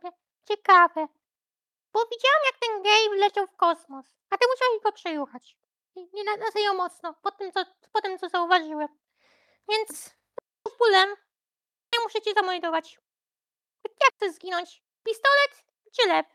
sobie, ciekawe. Bo widziałam, jak ten gej leciał w kosmos, a ty musiałeś go przejuchać. I nie na, mocno, po tym, co, po tym, co zauważyłem. Więc z bólem ja muszę cię zameldować. Jak chcesz zginąć? Pistolet czy lep.